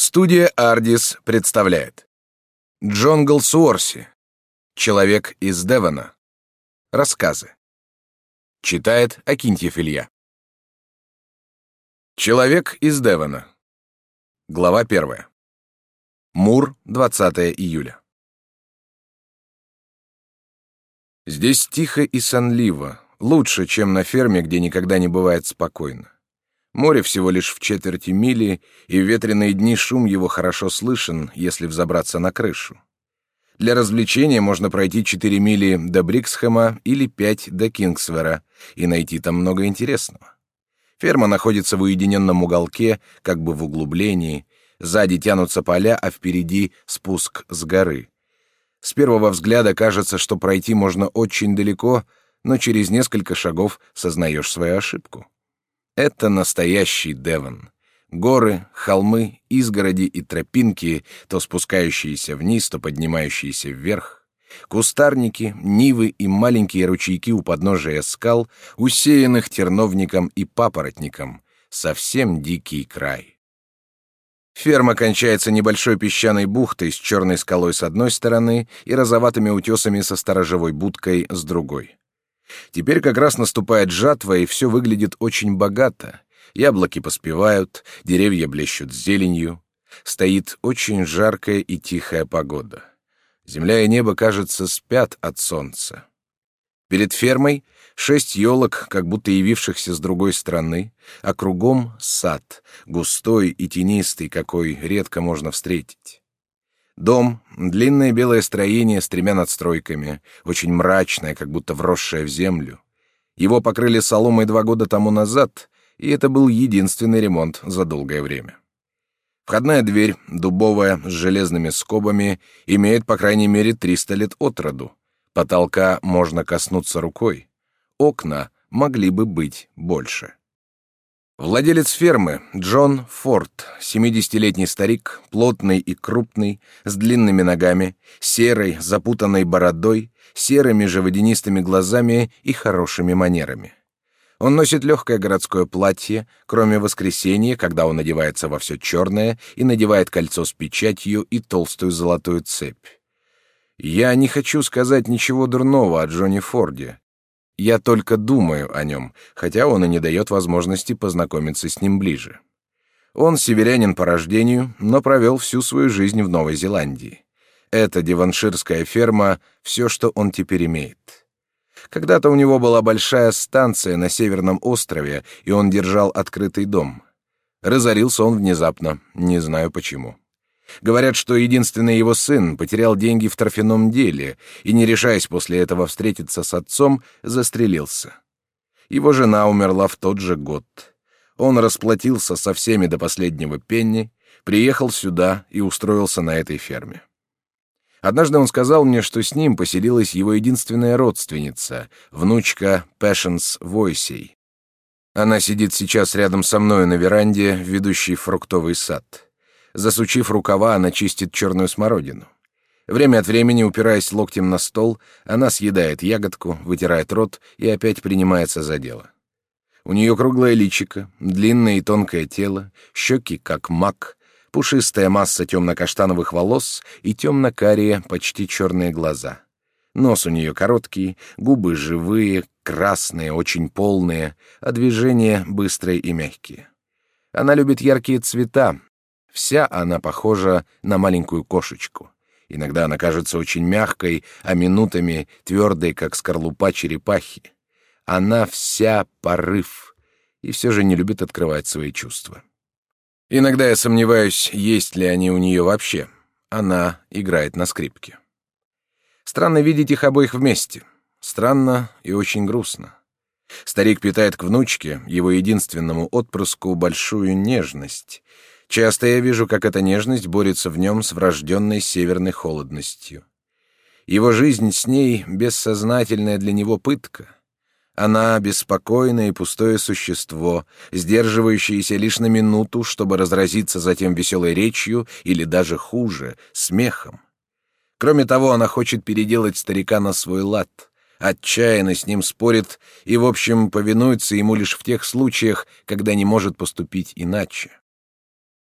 Студия «Ардис» представляет. Джонгл Суорси. Человек из Девона Рассказы. Читает Акинтьев Илья. Человек из Девона Глава первая. Мур, 20 июля. Здесь тихо и сонливо, лучше, чем на ферме, где никогда не бывает спокойно. Море всего лишь в четверти мили, и в ветреные дни шум его хорошо слышен, если взобраться на крышу. Для развлечения можно пройти 4 мили до Бриксхэма или 5 до Кингсвера и найти там много интересного. Ферма находится в уединенном уголке, как бы в углублении. Сзади тянутся поля, а впереди спуск с горы. С первого взгляда кажется, что пройти можно очень далеко, но через несколько шагов сознаешь свою ошибку. Это настоящий Девон. Горы, холмы, изгороди и тропинки, то спускающиеся вниз, то поднимающиеся вверх. Кустарники, нивы и маленькие ручейки у подножия скал, усеянных терновником и папоротником. Совсем дикий край. Ферма кончается небольшой песчаной бухтой с черной скалой с одной стороны и розоватыми утесами со сторожевой будкой с другой. Теперь как раз наступает жатва, и все выглядит очень богато. Яблоки поспевают, деревья блещут зеленью. Стоит очень жаркая и тихая погода. Земля и небо, кажется, спят от солнца. Перед фермой шесть елок, как будто явившихся с другой стороны, а кругом сад, густой и тенистый, какой редко можно встретить. Дом — длинное белое строение с тремя надстройками, очень мрачное, как будто вросшее в землю. Его покрыли соломой два года тому назад, и это был единственный ремонт за долгое время. Входная дверь, дубовая, с железными скобами, имеет по крайней мере 300 лет от роду. Потолка можно коснуться рукой. Окна могли бы быть больше. Владелец фермы, Джон Форд, 70-летний старик, плотный и крупный, с длинными ногами, серой, запутанной бородой, серыми же водянистыми глазами и хорошими манерами. Он носит легкое городское платье, кроме воскресенья, когда он одевается во все черное и надевает кольцо с печатью и толстую золотую цепь. Я не хочу сказать ничего дурного о Джоне Форде. Я только думаю о нем, хотя он и не дает возможности познакомиться с ним ближе. Он северянин по рождению, но провел всю свою жизнь в Новой Зеландии. Эта диванширская ферма — все, что он теперь имеет. Когда-то у него была большая станция на Северном острове, и он держал открытый дом. Разорился он внезапно, не знаю почему. Говорят, что единственный его сын потерял деньги в торфяном деле и, не решаясь после этого встретиться с отцом, застрелился. Его жена умерла в тот же год. Он расплатился со всеми до последнего пенни, приехал сюда и устроился на этой ферме. Однажды он сказал мне, что с ним поселилась его единственная родственница, внучка Пэшенс Войсей. Она сидит сейчас рядом со мной на веранде, ведущей в фруктовый сад. Засучив рукава, она чистит черную смородину. Время от времени, упираясь локтем на стол, она съедает ягодку, вытирает рот и опять принимается за дело. У нее круглое личико, длинное и тонкое тело, щеки как мак, пушистая масса темно-каштановых волос и темно-карие, почти черные глаза. Нос у нее короткий, губы живые, красные, очень полные, а движения быстрые и мягкие. Она любит яркие цвета, Вся она похожа на маленькую кошечку. Иногда она кажется очень мягкой, а минутами твердой, как скорлупа черепахи. Она вся порыв, и все же не любит открывать свои чувства. Иногда я сомневаюсь, есть ли они у нее вообще. Она играет на скрипке. Странно видеть их обоих вместе. Странно и очень грустно. Старик питает к внучке, его единственному отпрыску, большую нежность — Часто я вижу, как эта нежность борется в нем с врожденной северной холодностью. Его жизнь с ней — бессознательная для него пытка. Она — беспокойное и пустое существо, сдерживающееся лишь на минуту, чтобы разразиться затем веселой речью или даже хуже — смехом. Кроме того, она хочет переделать старика на свой лад, отчаянно с ним спорит и, в общем, повинуется ему лишь в тех случаях, когда не может поступить иначе.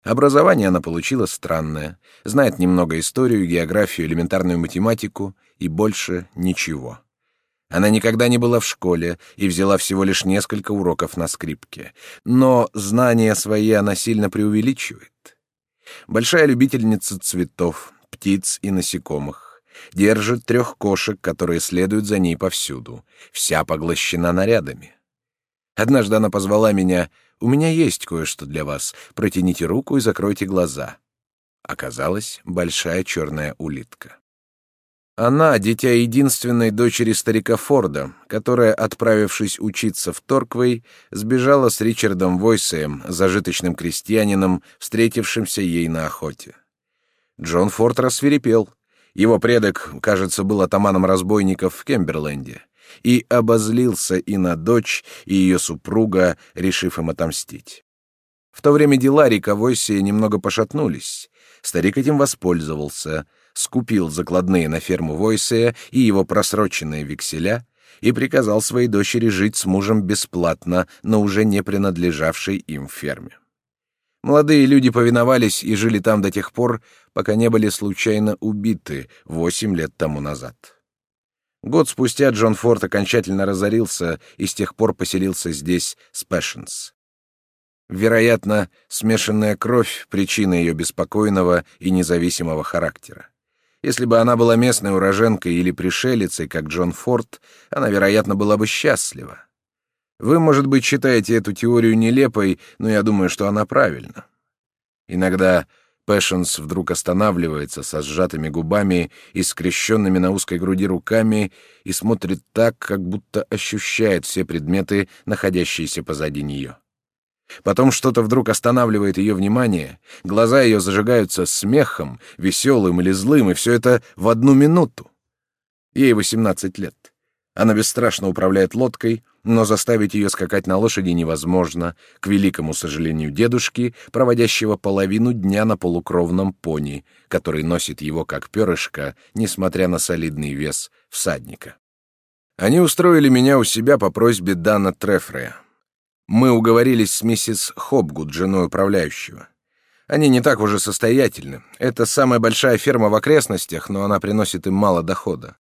Образование она получила странное, знает немного историю, географию, элементарную математику и больше ничего. Она никогда не была в школе и взяла всего лишь несколько уроков на скрипке. Но знания свои она сильно преувеличивает. Большая любительница цветов, птиц и насекомых. Держит трех кошек, которые следуют за ней повсюду. Вся поглощена нарядами. Однажды она позвала меня «У меня есть кое-что для вас. Протяните руку и закройте глаза». Оказалась большая черная улитка. Она — дитя единственной дочери старика Форда, которая, отправившись учиться в Торквей, сбежала с Ричардом Войсеем, зажиточным крестьянином, встретившимся ей на охоте. Джон Форд рассверепел. Его предок, кажется, был атаманом разбойников в Кемберленде и обозлился и на дочь, и ее супруга, решив им отомстить. В то время дела Рика Войсея немного пошатнулись. Старик этим воспользовался — скупил закладные на ферму Войсея и его просроченные векселя и приказал своей дочери жить с мужем бесплатно на уже не принадлежавшей им ферме. Молодые люди повиновались и жили там до тех пор, пока не были случайно убиты восемь лет тому назад. Год спустя Джон Форд окончательно разорился и с тех пор поселился здесь с Пэшенс. Вероятно, смешанная кровь — причина ее беспокойного и независимого характера. Если бы она была местной уроженкой или пришелицей, как Джон Форд, она, вероятно, была бы счастлива. Вы, может быть, считаете эту теорию нелепой, но я думаю, что она правильна. Иногда Пэшенс вдруг останавливается со сжатыми губами и скрещенными на узкой груди руками и смотрит так, как будто ощущает все предметы, находящиеся позади нее. Потом что-то вдруг останавливает ее внимание, глаза ее зажигаются смехом, веселым или злым, и все это в одну минуту. Ей 18 лет. Она бесстрашно управляет лодкой, но заставить ее скакать на лошади невозможно, к великому сожалению дедушки, проводящего половину дня на полукровном пони, который носит его как перышко, несмотря на солидный вес всадника. Они устроили меня у себя по просьбе Дана Трефрея. Мы уговорились с миссис Хобгуд, женой управляющего. Они не так уже состоятельны. Это самая большая ферма в окрестностях, но она приносит им мало дохода.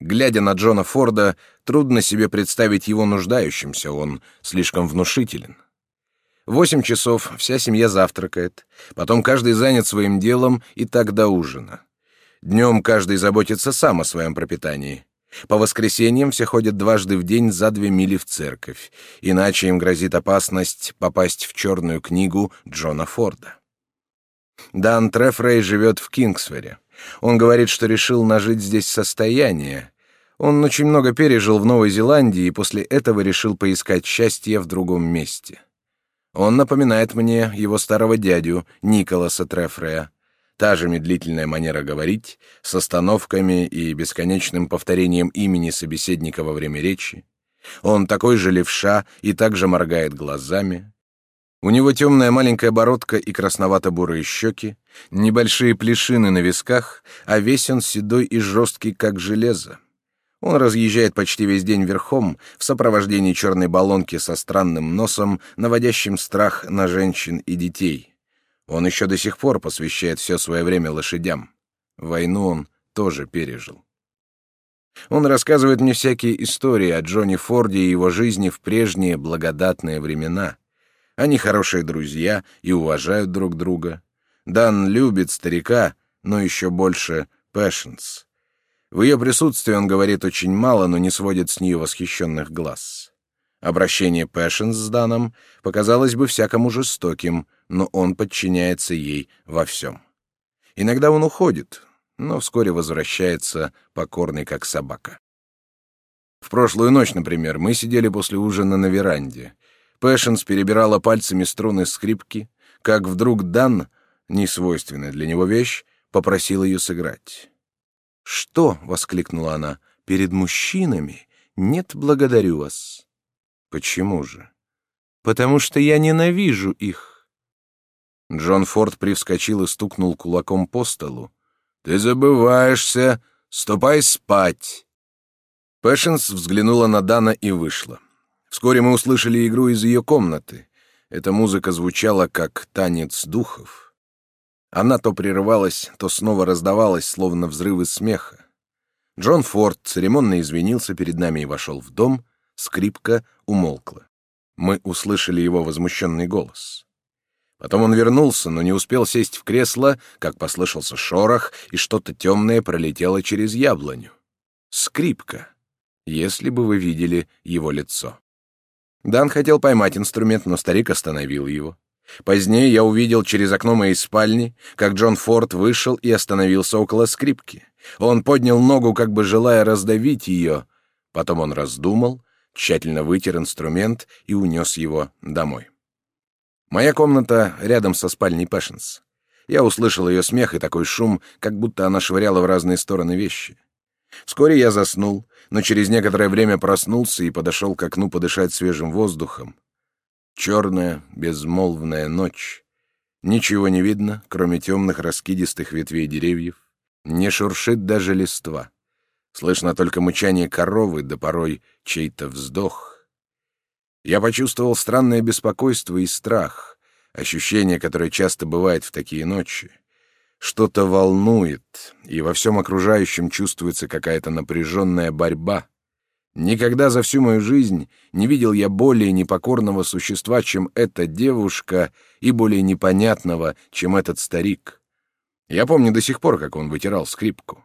Глядя на Джона Форда, трудно себе представить его нуждающимся, он слишком внушителен. Восемь часов вся семья завтракает, потом каждый занят своим делом и так до ужина. Днем каждый заботится сам о своем пропитании. По воскресеньям все ходят дважды в день за две мили в церковь, иначе им грозит опасность попасть в черную книгу Джона Форда. Дан Трефрей живет в Кингсвере. Он говорит, что решил нажить здесь состояние. Он очень много пережил в Новой Зеландии и после этого решил поискать счастье в другом месте. Он напоминает мне его старого дядю Николаса Трефрея. Та же медлительная манера говорить, с остановками и бесконечным повторением имени собеседника во время речи. Он такой же левша и также моргает глазами. У него темная маленькая бородка и красновато-бурые щеки, небольшие плешины на висках, а весь он седой и жесткий, как железо. Он разъезжает почти весь день верхом в сопровождении черной баллонки со странным носом, наводящим страх на женщин и детей. Он еще до сих пор посвящает все свое время лошадям. Войну он тоже пережил. Он рассказывает мне всякие истории о Джонни Форде и его жизни в прежние благодатные времена. Они хорошие друзья и уважают друг друга. Дан любит старика, но еще больше Пэшенс. В ее присутствии он говорит очень мало, но не сводит с нее восхищенных глаз. Обращение Пэшенс с Даном показалось бы всякому жестоким, но он подчиняется ей во всем. Иногда он уходит, но вскоре возвращается, покорный как собака. В прошлую ночь, например, мы сидели после ужина на веранде. Пэшенс перебирала пальцами струны скрипки, как вдруг Дан, несвойственная для него вещь, попросил ее сыграть. «Что?» — воскликнула она. «Перед мужчинами? Нет, благодарю вас». «Почему же?» «Потому что я ненавижу их». Джон Форд привскочил и стукнул кулаком по столу. «Ты забываешься! Ступай спать!» Пэшенс взглянула на Дана и вышла. Вскоре мы услышали игру из ее комнаты. Эта музыка звучала как танец духов. Она то прерывалась, то снова раздавалась, словно взрывы смеха. Джон Форд церемонно извинился перед нами и вошел в дом, скрипка умолкла. Мы услышали его возмущенный голос. Потом он вернулся, но не успел сесть в кресло, как послышался шорох, и что-то темное пролетело через яблоню. Скрипка. Если бы вы видели его лицо. Дан хотел поймать инструмент, но старик остановил его. Позднее я увидел через окно моей спальни, как Джон Форд вышел и остановился около скрипки. Он поднял ногу, как бы желая раздавить ее. Потом он раздумал, тщательно вытер инструмент и унес его домой. Моя комната рядом со спальней Пэшенс. Я услышал ее смех и такой шум, как будто она швыряла в разные стороны вещи. Вскоре я заснул, но через некоторое время проснулся и подошел к окну подышать свежим воздухом. Черная, безмолвная ночь. Ничего не видно, кроме темных раскидистых ветвей деревьев. Не шуршит даже листва. Слышно только мычание коровы, да порой чей-то вздох — я почувствовал странное беспокойство и страх, ощущение, которое часто бывает в такие ночи. Что-то волнует, и во всем окружающем чувствуется какая-то напряженная борьба. Никогда за всю мою жизнь не видел я более непокорного существа, чем эта девушка, и более непонятного, чем этот старик. Я помню до сих пор, как он вытирал скрипку.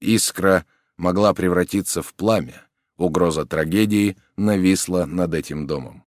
Искра могла превратиться в пламя. Угроза трагедии нависла над этим домом.